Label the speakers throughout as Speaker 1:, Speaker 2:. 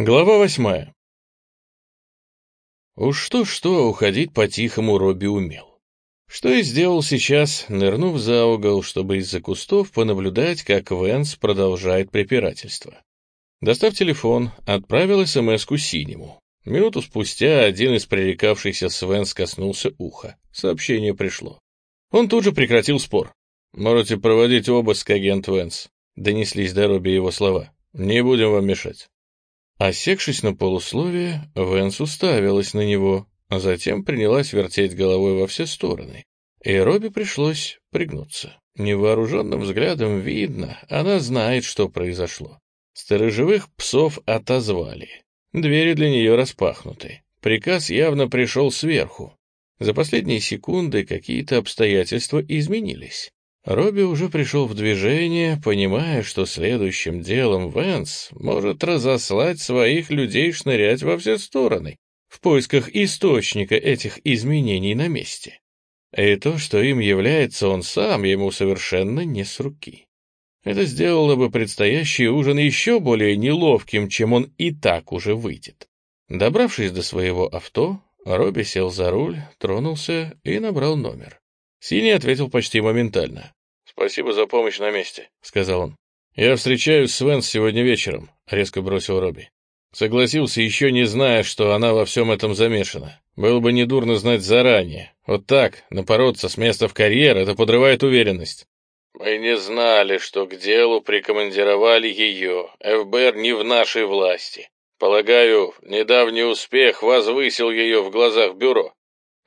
Speaker 1: Глава восьмая. Уж что-что, уходить по-тихому Робби умел. Что и сделал сейчас, нырнув за угол, чтобы из-за кустов понаблюдать, как Венс продолжает препирательство. Достав телефон, отправил СМС-ку синему. Минуту спустя один из пререкавшихся с Венс коснулся уха. Сообщение пришло. Он тут же прекратил спор. «Можете проводить обыск, агент Венс», — донеслись до Робби его слова. «Не будем вам мешать». Осекшись на полусловие, Венс уставилась на него, а затем принялась вертеть головой во все стороны. И Робби пришлось пригнуться. Невооруженным взглядом видно, она знает, что произошло. Сторожевых псов отозвали. Двери для нее распахнуты. Приказ явно пришел сверху. За последние секунды какие-то обстоятельства изменились. Робби уже пришел в движение, понимая, что следующим делом Венс может разослать своих людей шнырять во все стороны в поисках источника этих изменений на месте. И то, что им является он сам, ему совершенно не с руки. Это сделало бы предстоящий ужин еще более неловким, чем он и так уже выйдет. Добравшись до своего авто, Робби сел за руль, тронулся и набрал номер. Синий ответил почти моментально. «Спасибо за помощь на месте», — сказал он. «Я встречаюсь с Венс сегодня вечером», — резко бросил Робби. Согласился, еще не зная, что она во всем этом замешана. Было бы недурно знать заранее. Вот так, напороться с места в карьер — это подрывает уверенность. Мы не знали, что к делу прикомандировали ее. ФБР не в нашей власти. Полагаю, недавний успех возвысил ее в глазах бюро.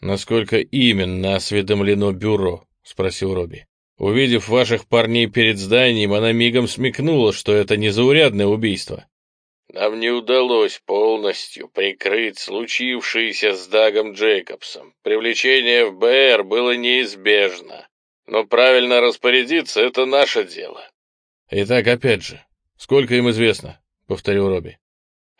Speaker 1: Насколько именно осведомлено бюро? — спросил Робби. Увидев ваших парней перед зданием, она мигом смекнула, что это незаурядное убийство. Нам не удалось полностью прикрыть случившееся с Дагом Джейкобсом. Привлечение ФБР было неизбежно. Но правильно распорядиться — это наше дело. Итак, опять же, сколько им известно? — повторил Робби.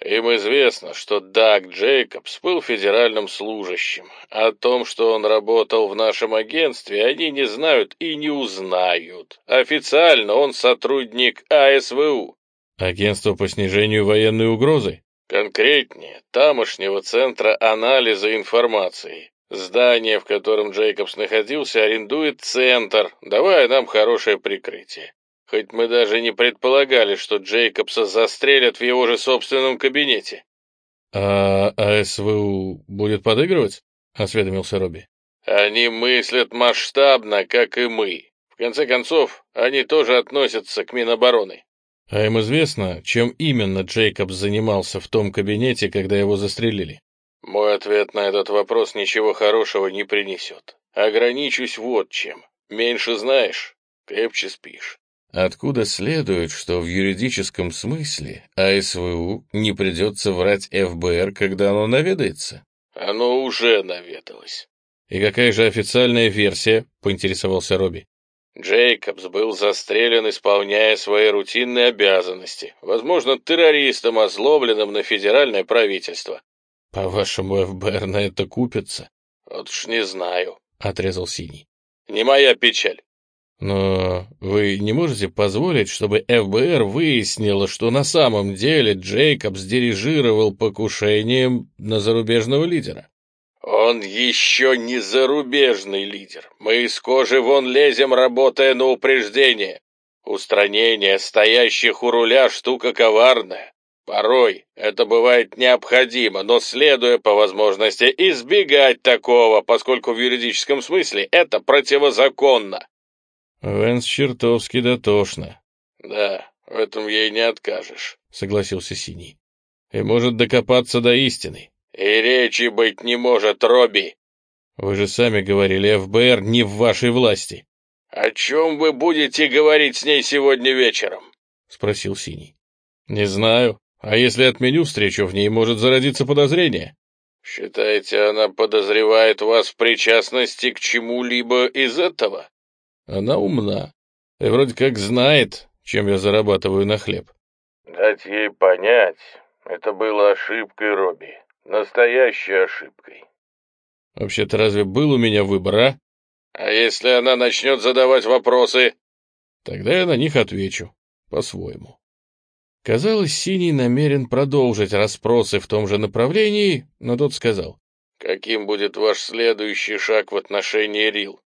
Speaker 1: Им известно, что Даг Джейкобс был федеральным служащим. О том, что он работал в нашем агентстве, они не знают и не узнают. Официально он сотрудник АСВУ. Агентство по снижению военной угрозы? Конкретнее, тамошнего центра анализа информации. Здание, в котором Джейкобс находился, арендует центр, давая нам хорошее прикрытие. Хоть мы даже не предполагали, что Джейкобса застрелят в его же собственном кабинете. — А АСВУ будет подыгрывать? — осведомился Робби. — Они мыслят масштабно, как и мы. В конце концов, они тоже относятся к Минобороны. — А им известно, чем именно Джейкобс занимался в том кабинете, когда его застрелили? — Мой ответ на этот вопрос ничего хорошего не принесет. Ограничусь вот чем. Меньше знаешь, крепче спишь. Откуда следует, что в юридическом смысле АСВУ не придется врать ФБР, когда оно наведается? Оно уже наведалось. И какая же официальная версия, поинтересовался Робби. Джейкобс был застрелен, исполняя свои рутинные обязанности, возможно, террористом, озлобленным на федеральное правительство. По-вашему, ФБР на это купится? Вот уж не знаю, отрезал Синий. Не моя печаль. Но вы не можете позволить, чтобы ФБР выяснило, что на самом деле Джейкобс дирижировал покушением на зарубежного лидера? Он еще не зарубежный лидер. Мы из кожи вон лезем, работая на упреждение. Устранение стоящих у руля штука коварная. Порой это бывает необходимо, но следуя по возможности избегать такого, поскольку в юридическом смысле это противозаконно. Венс чертовски дотошно. Да, в этом ей не откажешь, согласился Синий. И может докопаться до истины. И речи быть не может, Робби. Вы же сами говорили, ФБР не в вашей власти. О чем вы будете говорить с ней сегодня вечером? Спросил Синий. Не знаю. А если отменю встречу, в ней может зародиться подозрение. Считаете, она подозревает вас в причастности к чему-либо из этого? Она умна и вроде как знает, чем я зарабатываю на хлеб. Дать ей понять, это было ошибкой, Робби. Настоящей ошибкой. Вообще-то разве был у меня выбор, а? А если она начнет задавать вопросы? Тогда я на них отвечу по-своему. Казалось, Синий намерен продолжить расспросы в том же направлении, но тот сказал. «Каким будет ваш следующий шаг в отношении Рил?»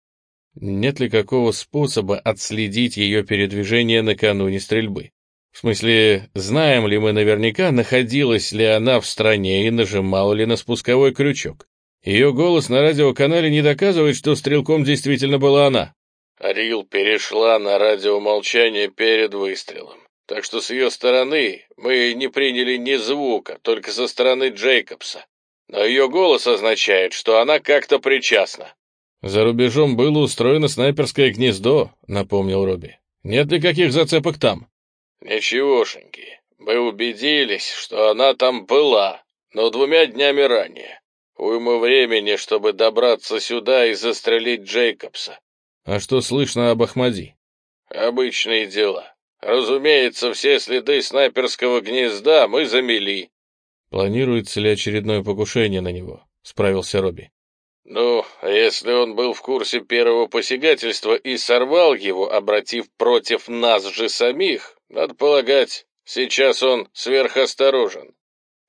Speaker 1: Нет ли какого способа отследить ее передвижение накануне стрельбы? В смысле, знаем ли мы наверняка, находилась ли она в стране и нажимала ли на спусковой крючок? Ее голос на радиоканале не доказывает, что стрелком действительно была она. Рил перешла на радиомолчание перед выстрелом. Так что с ее стороны мы не приняли ни звука, только со стороны Джейкобса. Но ее голос означает, что она как-то причастна. «За рубежом было устроено снайперское гнездо», — напомнил Робби. «Нет никаких зацепок там». «Ничегошеньки. Мы убедились, что она там была, но двумя днями ранее. Уйма времени, чтобы добраться сюда и застрелить Джейкобса». «А что слышно об Ахмади?» «Обычные дела. Разумеется, все следы снайперского гнезда мы замели». «Планируется ли очередное покушение на него?» — справился Робби. «Ну, если он был в курсе первого посягательства и сорвал его, обратив против нас же самих, надо полагать, сейчас он сверхосторожен.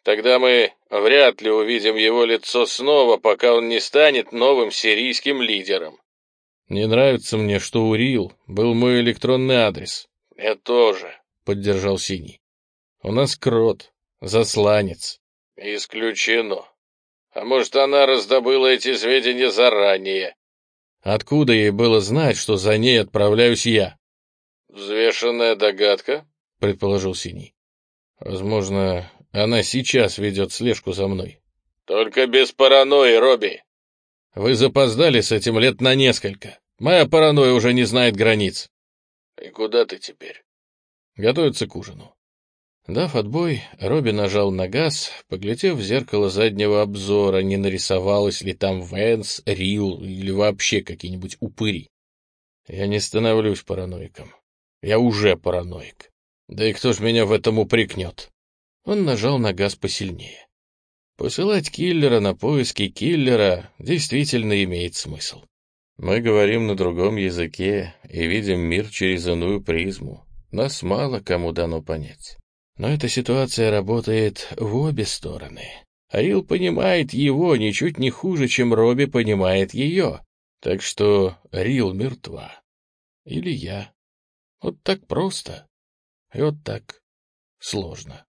Speaker 1: Тогда мы вряд ли увидим его лицо снова, пока он не станет новым сирийским лидером». «Не нравится мне, что у Рил был мой электронный адрес». «Мне тоже», — поддержал Синий. «У нас крот, засланец». «Исключено», а может, она раздобыла эти сведения заранее? Откуда ей было знать, что за ней отправляюсь я? Взвешенная догадка, предположил Синий. Возможно, она сейчас ведет слежку за мной. Только без паранойи, Робби. Вы запоздали с этим лет на несколько. Моя паранойя уже не знает границ. И куда ты теперь? Готовиться к ужину. Дав отбой, Робби нажал на газ, поглядев в зеркало заднего обзора, не нарисовалось ли там Венс, Рил или вообще какие-нибудь упыри. Я не становлюсь параноиком. Я уже параноик. Да и кто ж меня в этом упрекнет? Он нажал на газ посильнее. Посылать киллера на поиски киллера действительно имеет смысл. Мы говорим на другом языке и видим мир через иную призму. Нас мало кому дано понять. Но эта ситуация работает в обе стороны. Рил понимает его ничуть не хуже, чем Робби понимает ее. Так что Рил мертва. Или я. Вот так просто. И вот так сложно.